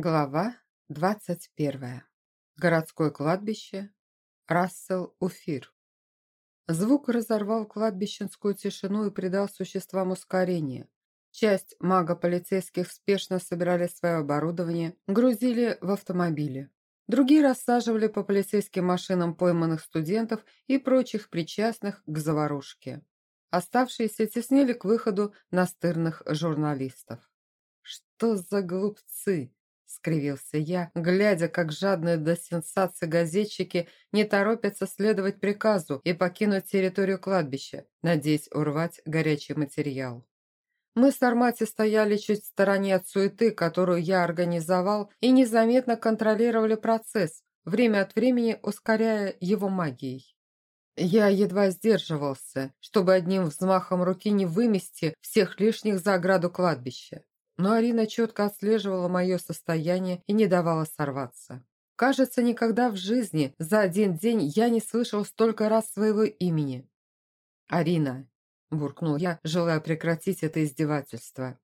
Глава 21. Городское кладбище. Рассел Уфир. Звук разорвал кладбищенскую тишину и придал существам ускорение. Часть мага-полицейских спешно собирали свое оборудование, грузили в автомобили. Другие рассаживали по полицейским машинам пойманных студентов и прочих причастных к заварушке. Оставшиеся теснили к выходу настырных журналистов. Что за глупцы! – скривился я, глядя, как жадные до сенсации газетчики не торопятся следовать приказу и покинуть территорию кладбища, надеясь урвать горячий материал. Мы с Армати стояли чуть в стороне от суеты, которую я организовал, и незаметно контролировали процесс, время от времени ускоряя его магией. Я едва сдерживался, чтобы одним взмахом руки не вымести всех лишних за ограду кладбища. Но Арина четко отслеживала мое состояние и не давала сорваться. Кажется, никогда в жизни за один день я не слышал столько раз своего имени. «Арина», – буркнул я, желая прекратить это издевательство.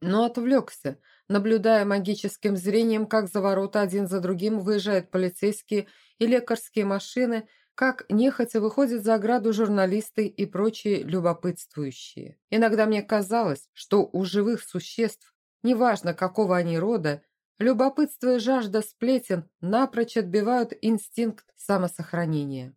Но отвлекся, наблюдая магическим зрением, как за ворота один за другим выезжают полицейские и лекарские машины, как нехотя выходят за ограду журналисты и прочие любопытствующие. Иногда мне казалось, что у живых существ неважно какого они рода, любопытство и жажда сплетен напрочь отбивают инстинкт самосохранения.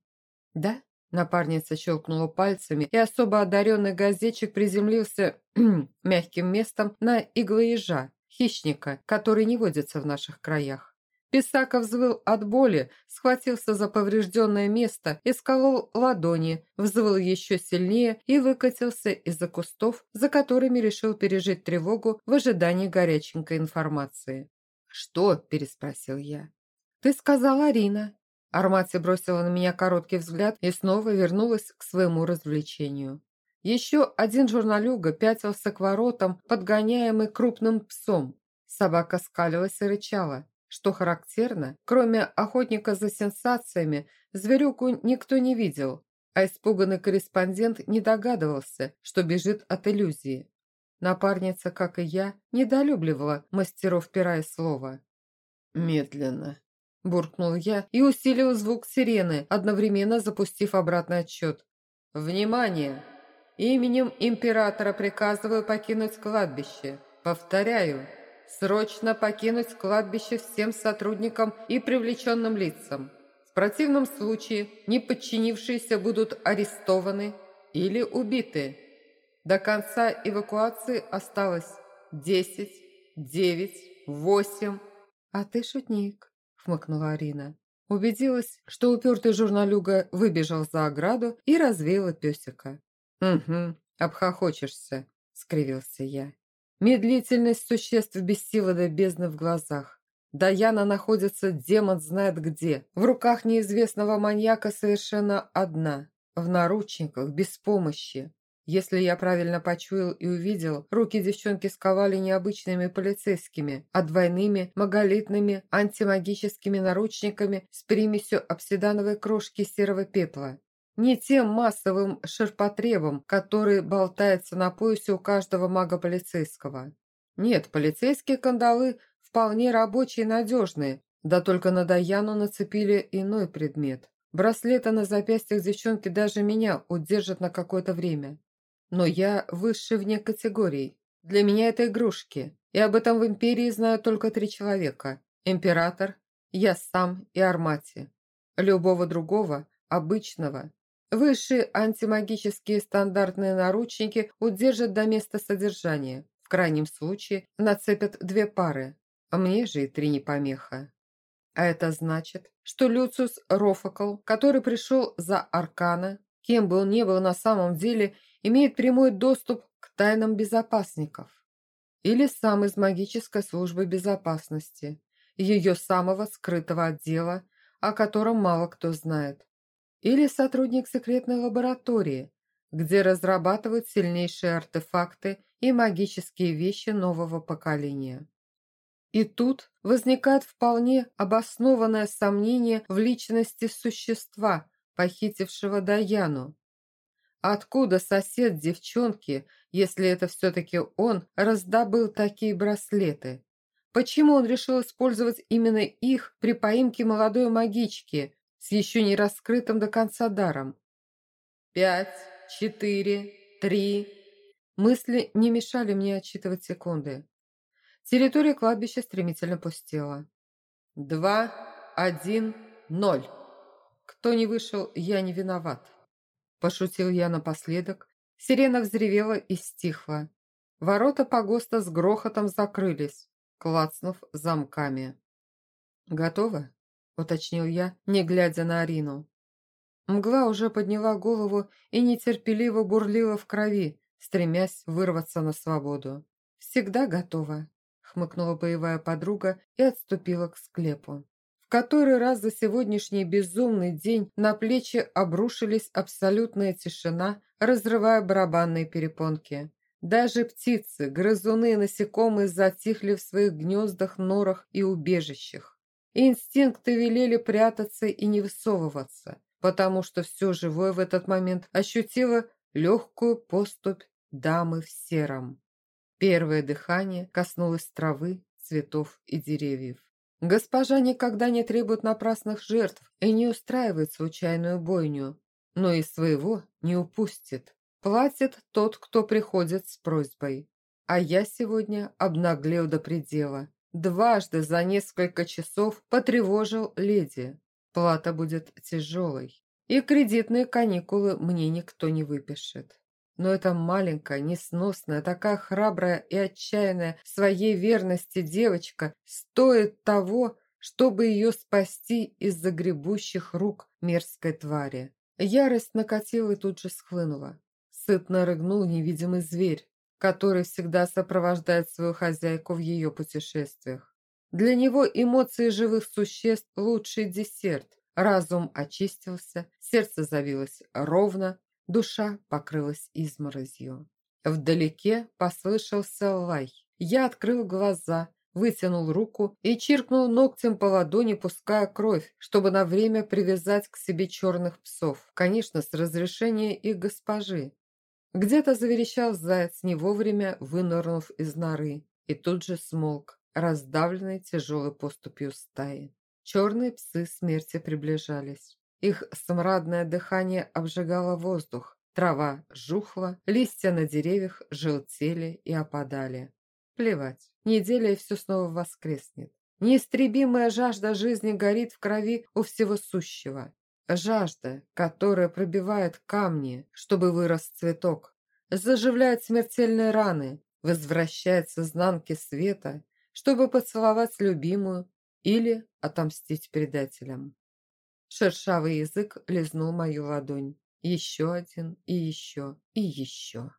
«Да?» – напарница щелкнула пальцами, и особо одаренный газетчик приземлился мягким местом на иглоежа, хищника, который не водится в наших краях. Писака взвыл от боли, схватился за поврежденное место, исколол ладони, взвыл еще сильнее и выкатился из-за кустов, за которыми решил пережить тревогу в ожидании горяченькой информации. «Что?» – переспросил я. «Ты сказала Арина». Армати бросила на меня короткий взгляд и снова вернулась к своему развлечению. Еще один журналюга пятился к воротам, подгоняемый крупным псом. Собака скалилась и рычала. Что характерно, кроме охотника за сенсациями, зверюку никто не видел, а испуганный корреспондент не догадывался, что бежит от иллюзии. Напарница, как и я, недолюбливала мастеров пера и слова. «Медленно», – буркнул я и усилил звук сирены, одновременно запустив обратный отсчет. «Внимание! Именем императора приказываю покинуть кладбище. Повторяю, срочно покинуть кладбище всем сотрудникам и привлеченным лицам. В противном случае неподчинившиеся будут арестованы или убиты. До конца эвакуации осталось десять, девять, восемь. «А ты шутник», — хмыкнула Арина. Убедилась, что упертый журналюга выбежал за ограду и развеяла песика. «Угу, обхохочешься», — скривился я. Медлительность существ бесила до бездны в глазах. Даяна находится демон знает где. В руках неизвестного маньяка совершенно одна. В наручниках, без помощи. Если я правильно почуял и увидел, руки девчонки сковали не обычными полицейскими, а двойными маголитными антимагическими наручниками с примесью обсидановой крошки серого пепла. Не тем массовым ширпотребом, который болтается на поясе у каждого мага-полицейского. Нет, полицейские кандалы вполне рабочие и надежные, да только на Даяну нацепили иной предмет. Браслеты на запястьях девчонки даже меня удержат на какое-то время. Но я выше вне категорий. Для меня это игрушки. И об этом в Империи знают только три человека. Император, я сам и Армати. Любого другого, обычного, Высшие антимагические стандартные наручники удержат до места содержания. В крайнем случае нацепят две пары, а мне же и три не помеха. А это значит, что Люциус Рофакл, который пришел за Аркана, кем бы он ни был на самом деле, имеет прямой доступ к тайнам безопасников. Или сам из магической службы безопасности, ее самого скрытого отдела, о котором мало кто знает или сотрудник секретной лаборатории, где разрабатывают сильнейшие артефакты и магические вещи нового поколения. И тут возникает вполне обоснованное сомнение в личности существа, похитившего Даяну. Откуда сосед девчонки, если это все-таки он, раздобыл такие браслеты? Почему он решил использовать именно их при поимке молодой магички с еще не раскрытым до конца даром? Пять, четыре, три. Мысли не мешали мне отсчитывать секунды. Территория кладбища стремительно пустела. Два, один, ноль. Кто не вышел, я не виноват. Пошутил я напоследок. Сирена взревела и стихла. Ворота погоста с грохотом закрылись, клацнув замками. «Готово?» – уточнил я, не глядя на Арину. Мгла уже подняла голову и нетерпеливо бурлила в крови, стремясь вырваться на свободу. «Всегда готова», – хмыкнула боевая подруга и отступила к склепу. В который раз за сегодняшний безумный день на плечи обрушились абсолютная тишина, разрывая барабанные перепонки. Даже птицы, грызуны и насекомые затихли в своих гнездах, норах и убежищах. Инстинкты велели прятаться и не высовываться, потому что все живое в этот момент ощутило легкую поступь дамы в сером. Первое дыхание коснулось травы, цветов и деревьев. Госпожа никогда не требует напрасных жертв и не устраивает случайную бойню, но и своего не упустит. Платит тот, кто приходит с просьбой. А я сегодня обнаглел до предела. Дважды за несколько часов потревожил леди. Плата будет тяжелой. И кредитные каникулы мне никто не выпишет. Но эта маленькая, несносная, такая храбрая и отчаянная в своей верности девочка стоит того, чтобы ее спасти из загребущих рук мерзкой твари. Ярость накатила и тут же схлынула. Сытно рыгнул невидимый зверь, который всегда сопровождает свою хозяйку в ее путешествиях. Для него эмоции живых существ – лучший десерт. Разум очистился, сердце завилось ровно, Душа покрылась изморозью. Вдалеке послышался лай. Я открыл глаза, вытянул руку и чиркнул ногтем по ладони, пуская кровь, чтобы на время привязать к себе черных псов. Конечно, с разрешения их госпожи. Где-то заверещал заяц, не вовремя вынырнув из норы, и тут же смолк, раздавленный тяжелой поступью стаи. Черные псы смерти приближались. Их смрадное дыхание обжигало воздух, трава жухла, листья на деревьях желтели и опадали. Плевать, неделя и все снова воскреснет. Неистребимая жажда жизни горит в крови у всего сущего. Жажда, которая пробивает камни, чтобы вырос цветок, заживляет смертельные раны, возвращает с изнанки света, чтобы поцеловать любимую или отомстить предателям. Шершавый язык лизнул мою ладонь. Еще один, и еще, и еще.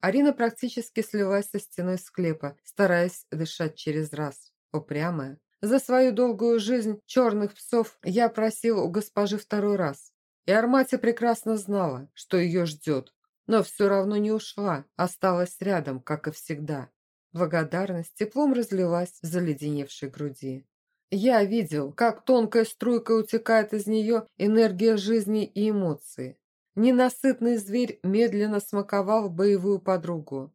Арина практически слилась со стеной склепа, стараясь дышать через раз. Упрямая. За свою долгую жизнь черных псов я просил у госпожи второй раз. И Армати прекрасно знала, что ее ждет, но все равно не ушла, осталась рядом, как и всегда. Благодарность теплом разлилась в заледеневшей груди. Я видел, как тонкая струйка утекает из нее энергия жизни и эмоции. Ненасытный зверь медленно смаковал боевую подругу.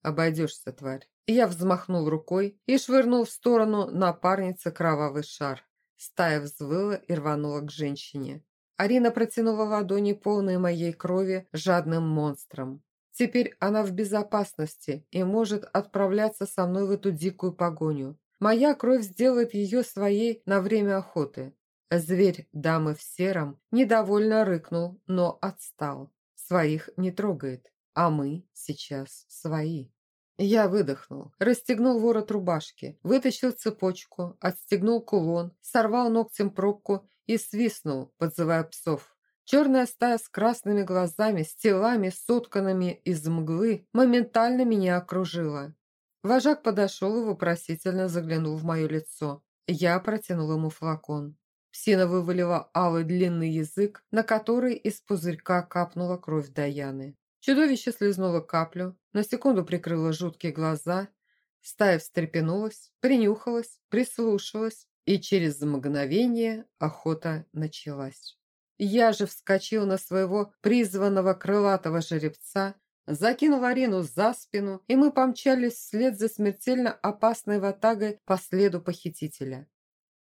«Обойдешься, тварь». Я взмахнул рукой и швырнул в сторону напарницы кровавый шар. Стая взвыла и рванула к женщине. Арина протянула ладони, полные моей крови, жадным монстром. Теперь она в безопасности и может отправляться со мной в эту дикую погоню. Моя кровь сделает ее своей на время охоты. Зверь дамы в сером недовольно рыкнул, но отстал. Своих не трогает, а мы сейчас свои. Я выдохнул, расстегнул ворот рубашки, вытащил цепочку, отстегнул кулон, сорвал ногтем пробку и свистнул, подзывая псов. Черная стая с красными глазами, с телами, сотканными из мглы, моментально меня окружила. Вожак подошел и вопросительно заглянул в мое лицо. Я протянул ему флакон. Псина вывалила алый длинный язык, на который из пузырька капнула кровь Даяны. Чудовище слезнуло каплю, на секунду прикрыло жуткие глаза, стая встрепенулась, принюхалась, прислушалась, и через мгновение охота началась. Я же вскочил на своего призванного крылатого жеребца закинул Арину за спину, и мы помчались вслед за смертельно опасной ватагой по следу похитителя.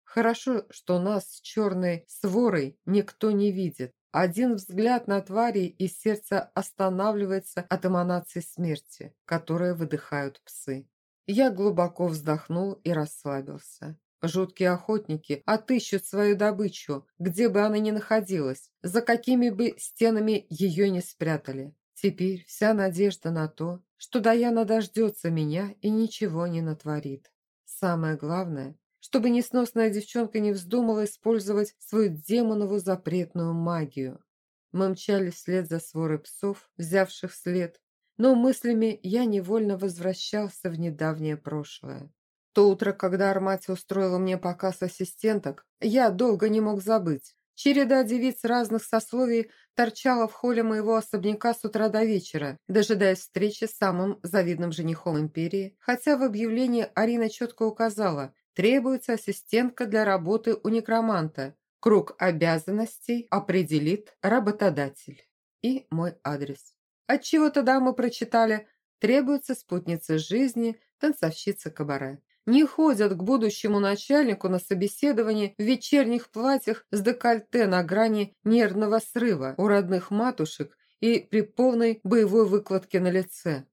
Хорошо, что нас с черной сворой никто не видит. Один взгляд на твари, и сердце останавливается от эманации смерти, которые выдыхают псы. Я глубоко вздохнул и расслабился. Жуткие охотники отыщут свою добычу, где бы она ни находилась, за какими бы стенами ее не спрятали. Теперь вся надежда на то, что Даяна дождется меня и ничего не натворит. Самое главное, чтобы несносная девчонка не вздумала использовать свою демонову запретную магию. Мы мчались вслед за сворой псов, взявших след, но мыслями я невольно возвращался в недавнее прошлое. То утро, когда Армати устроила мне показ ассистенток, я долго не мог забыть. Череда девиц разных сословий торчала в холле моего особняка с утра до вечера, дожидаясь встречи с самым завидным женихом империи, хотя в объявлении Арина четко указала, требуется ассистентка для работы у некроманта. Круг обязанностей определит работодатель. И мой адрес. Отчего тогда мы прочитали «Требуется спутница жизни, танцовщица кабаре». Не ходят к будущему начальнику на собеседование в вечерних платьях с декольте на грани нервного срыва у родных матушек и при полной боевой выкладке на лице.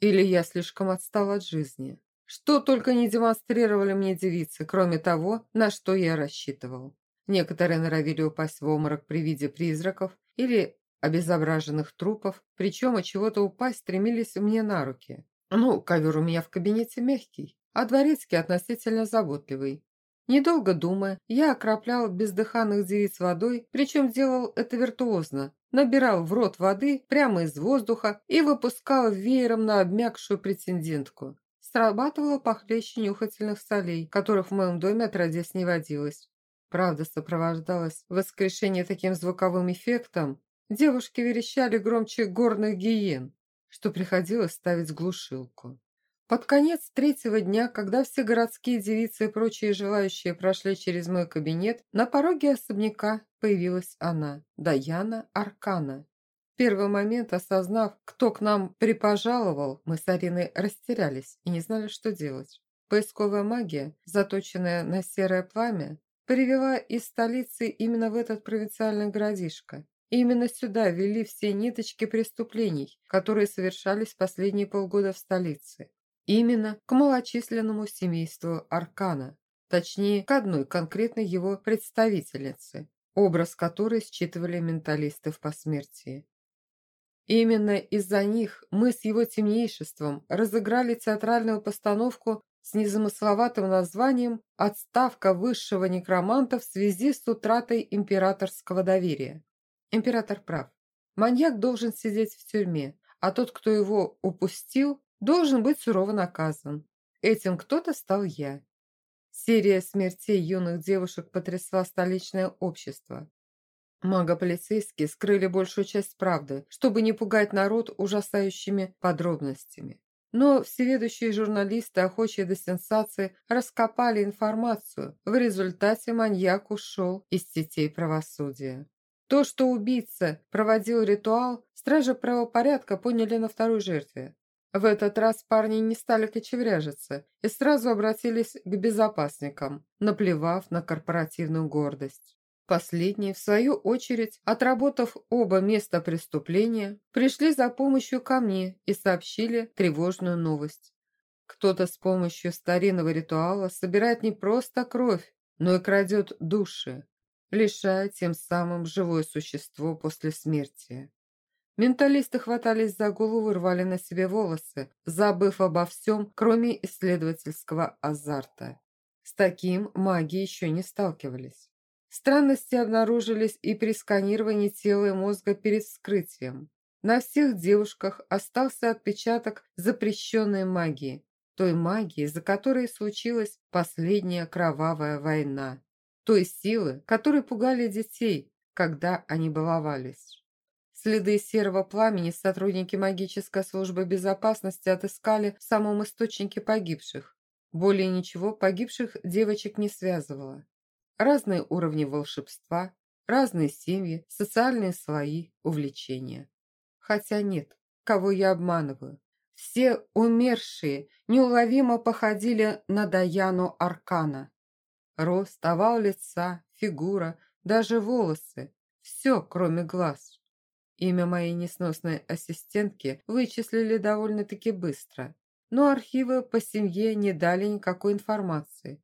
Или я слишком отстал от жизни. Что только не демонстрировали мне девицы, кроме того, на что я рассчитывал. Некоторые норовили упасть в обморок при виде призраков или обезображенных трупов, причем от чего-то упасть стремились мне на руки. Ну, ковер у меня в кабинете мягкий, а дворецкий относительно заботливый. Недолго думая, я окроплял бездыханных девиц водой, причем делал это виртуозно. Набирал в рот воды прямо из воздуха и выпускал веером на обмякшую претендентку срабатывало похлеще нюхательных солей, которых в моем доме отродясь не водилось. Правда сопровождалось воскрешение таким звуковым эффектом. Девушки верещали громче горных гиен, что приходилось ставить глушилку. Под конец третьего дня, когда все городские девицы и прочие желающие прошли через мой кабинет, на пороге особняка появилась она, Даяна Аркана, первый момент, осознав, кто к нам припожаловал, мы с Ариной растерялись и не знали, что делать. Поисковая магия, заточенная на серое пламя, привела из столицы именно в этот провинциальный городишко. И именно сюда вели все ниточки преступлений, которые совершались последние полгода в столице. Именно к малочисленному семейству Аркана, точнее, к одной конкретной его представительнице, образ которой считывали менталисты в посмертии. Именно из-за них мы с его темнейшеством разыграли театральную постановку с незамысловатым названием «Отставка высшего некроманта в связи с утратой императорского доверия». Император прав. Маньяк должен сидеть в тюрьме, а тот, кто его упустил, должен быть сурово наказан. Этим кто-то стал я. Серия смертей юных девушек потрясла столичное общество. Мага-полицейские скрыли большую часть правды, чтобы не пугать народ ужасающими подробностями. Но всеведущие журналисты, охочие до сенсации, раскопали информацию. В результате маньяк ушел из сетей правосудия. То, что убийца проводил ритуал, стражи правопорядка поняли на второй жертве. В этот раз парни не стали кочевряжиться и сразу обратились к безопасникам, наплевав на корпоративную гордость. Последние, в свою очередь, отработав оба места преступления, пришли за помощью ко мне и сообщили тревожную новость. Кто-то с помощью старинного ритуала собирает не просто кровь, но и крадет души, лишая тем самым живое существо после смерти. Менталисты хватались за голову и рвали на себе волосы, забыв обо всем, кроме исследовательского азарта. С таким маги еще не сталкивались. Странности обнаружились и при сканировании тела и мозга перед вскрытием. На всех девушках остался отпечаток запрещенной магии, той магии, за которой случилась последняя кровавая война, той силы, которой пугали детей, когда они баловались. Следы серого пламени сотрудники магической службы безопасности отыскали в самом источнике погибших. Более ничего погибших девочек не связывало. Разные уровни волшебства, разные семьи, социальные слои, увлечения. Хотя нет, кого я обманываю. Все умершие неуловимо походили на Даяну Аркана. Рост, овал лица, фигура, даже волосы – все, кроме глаз. Имя моей несносной ассистентки вычислили довольно-таки быстро, но архивы по семье не дали никакой информации.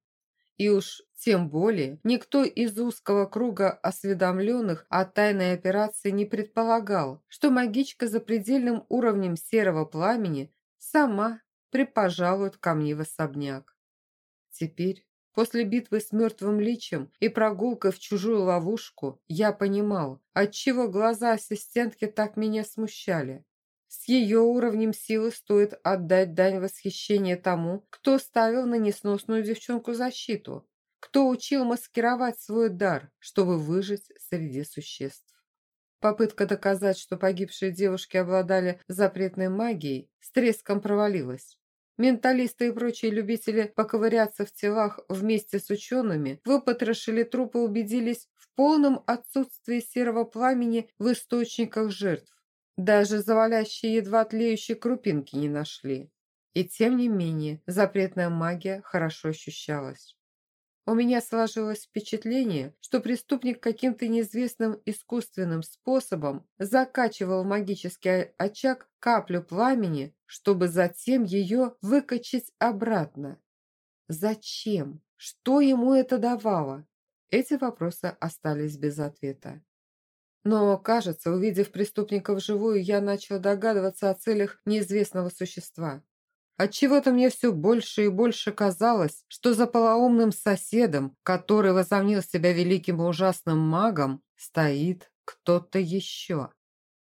И уж тем более никто из узкого круга осведомленных о тайной операции не предполагал, что магичка за предельным уровнем серого пламени сама припожалует ко мне в особняк. Теперь, После битвы с мертвым личем и прогулкой в чужую ловушку я понимал, отчего глаза ассистентки так меня смущали. С ее уровнем силы стоит отдать дань восхищения тому, кто ставил на несносную девчонку защиту, кто учил маскировать свой дар, чтобы выжить среди существ. Попытка доказать, что погибшие девушки обладали запретной магией, с треском провалилась. Менталисты и прочие любители поковыряться в телах вместе с учеными выпотрошили трупы и убедились в полном отсутствии серого пламени в источниках жертв. Даже завалящие едва тлеющие крупинки не нашли. И тем не менее запретная магия хорошо ощущалась. У меня сложилось впечатление, что преступник каким-то неизвестным искусственным способом закачивал в магический очаг каплю пламени, чтобы затем ее выкачать обратно. Зачем? Что ему это давало? Эти вопросы остались без ответа. Но, кажется, увидев преступника вживую, я начал догадываться о целях неизвестного существа. Отчего-то мне все больше и больше казалось, что за полоумным соседом, который возомнил себя великим и ужасным магом, стоит кто-то еще.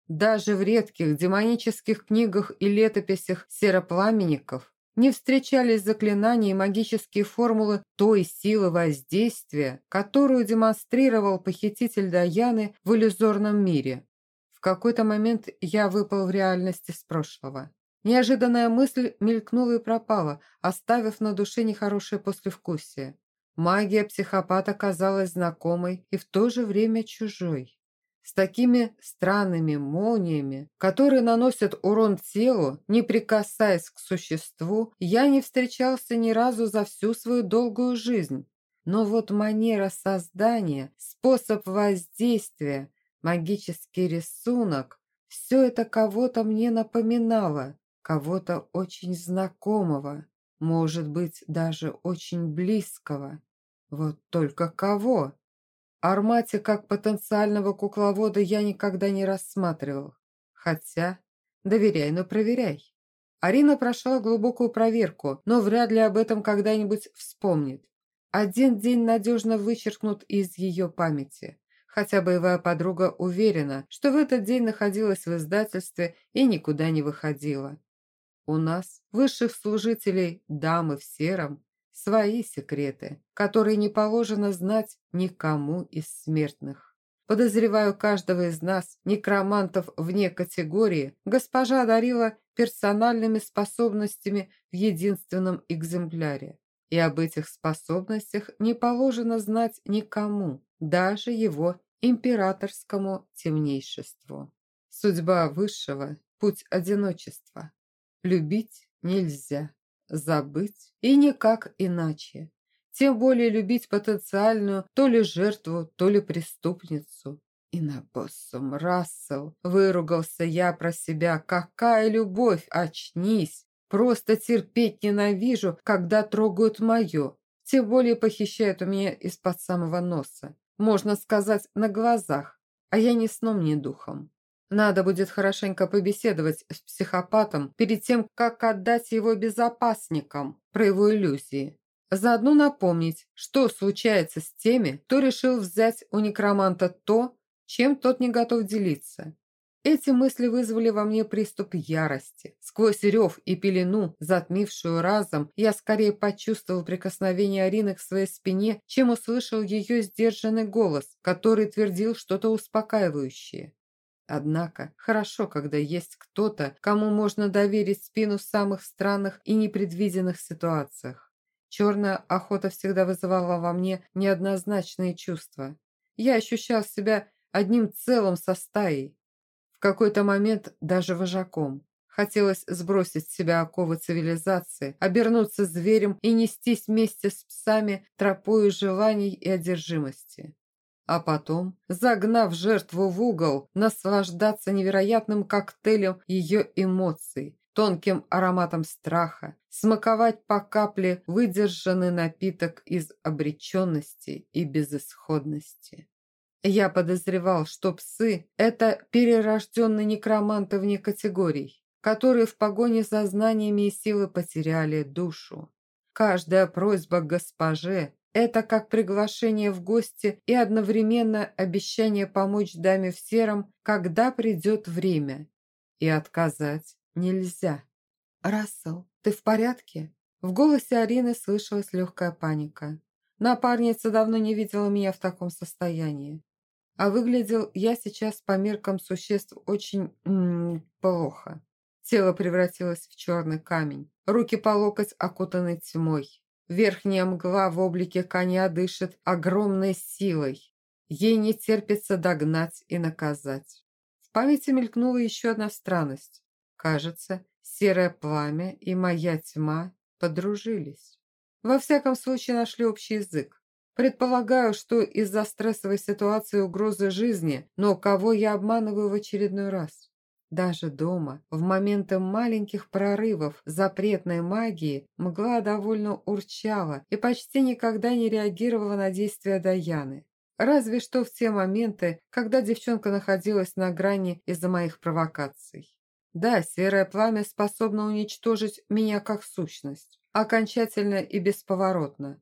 Даже в редких демонических книгах и летописях серопламенников не встречались заклинания и магические формулы той силы воздействия, которую демонстрировал похититель Даяны в иллюзорном мире. В какой-то момент я выпал в реальность из прошлого. Неожиданная мысль мелькнула и пропала, оставив на душе нехорошее послевкусие. Магия психопата казалась знакомой и в то же время чужой. С такими странными молниями, которые наносят урон телу, не прикасаясь к существу, я не встречался ни разу за всю свою долгую жизнь. Но вот манера создания, способ воздействия, магический рисунок – все это кого-то мне напоминало кого-то очень знакомого, может быть, даже очень близкого. Вот только кого? Армате как потенциального кукловода я никогда не рассматривал. Хотя, доверяй, но проверяй. Арина прошла глубокую проверку, но вряд ли об этом когда-нибудь вспомнит. Один день надежно вычеркнут из ее памяти. Хотя боевая подруга уверена, что в этот день находилась в издательстве и никуда не выходила. У нас, высших служителей, дамы в сером, свои секреты, которые не положено знать никому из смертных. Подозреваю каждого из нас, некромантов вне категории, госпожа одарила персональными способностями в единственном экземпляре. И об этих способностях не положено знать никому, даже его императорскому темнейшеству. Судьба высшего – путь одиночества. Любить нельзя, забыть и никак иначе. Тем более любить потенциальную то ли жертву, то ли преступницу. И на боссом Рассел выругался я про себя. Какая любовь, очнись! Просто терпеть ненавижу, когда трогают мое. Тем более похищают у меня из-под самого носа. Можно сказать, на глазах. А я ни сном, ни духом. Надо будет хорошенько побеседовать с психопатом перед тем, как отдать его безопасникам про его иллюзии. Заодно напомнить, что случается с теми, кто решил взять у некроманта то, чем тот не готов делиться. Эти мысли вызвали во мне приступ ярости. Сквозь рев и пелену, затмившую разом, я скорее почувствовал прикосновение Арины к своей спине, чем услышал ее сдержанный голос, который твердил что-то успокаивающее. Однако, хорошо, когда есть кто-то, кому можно доверить спину в самых странных и непредвиденных ситуациях. Черная охота всегда вызывала во мне неоднозначные чувства. Я ощущал себя одним целым со стаей. В какой-то момент даже вожаком. Хотелось сбросить с себя оковы цивилизации, обернуться зверем и нестись вместе с псами тропою желаний и одержимости. А потом, загнав жертву в угол, наслаждаться невероятным коктейлем ее эмоций, тонким ароматом страха, смаковать по капле выдержанный напиток из обреченности и безысходности. Я подозревал, что псы – это перерожденные некроманты вне категорий, которые в погоне за знаниями и силой потеряли душу. Каждая просьба госпоже – это как приглашение в гости и одновременно обещание помочь даме в сером, когда придет время. И отказать нельзя. «Рассел, ты в порядке?» В голосе Арины слышалась легкая паника. Напарница давно не видела меня в таком состоянии. А выглядел я сейчас по меркам существ очень м -м, плохо. Тело превратилось в черный камень. Руки по локоть окутаны тьмой. Верхняя мгла в облике коня дышит огромной силой. Ей не терпится догнать и наказать. В памяти мелькнула еще одна странность. Кажется, серое пламя и моя тьма подружились. Во всяком случае нашли общий язык. Предполагаю, что из-за стрессовой ситуации угрозы жизни, но кого я обманываю в очередной раз? Даже дома, в моменты маленьких прорывов запретной магии, мгла довольно урчала и почти никогда не реагировала на действия Даяны. Разве что в те моменты, когда девчонка находилась на грани из-за моих провокаций. Да, серое пламя способно уничтожить меня как сущность, окончательно и бесповоротно.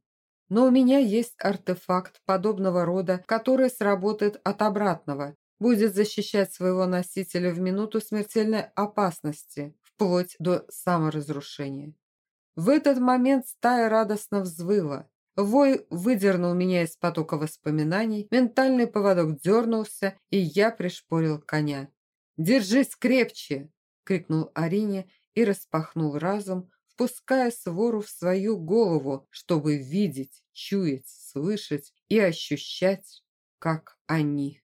Но у меня есть артефакт подобного рода, который сработает от обратного будет защищать своего носителя в минуту смертельной опасности, вплоть до саморазрушения. В этот момент стая радостно взвыла. Вой выдернул меня из потока воспоминаний, ментальный поводок дернулся, и я пришпорил коня. «Держись крепче!» – крикнул Арине и распахнул разум, впуская свору в свою голову, чтобы видеть, чуять, слышать и ощущать, как они.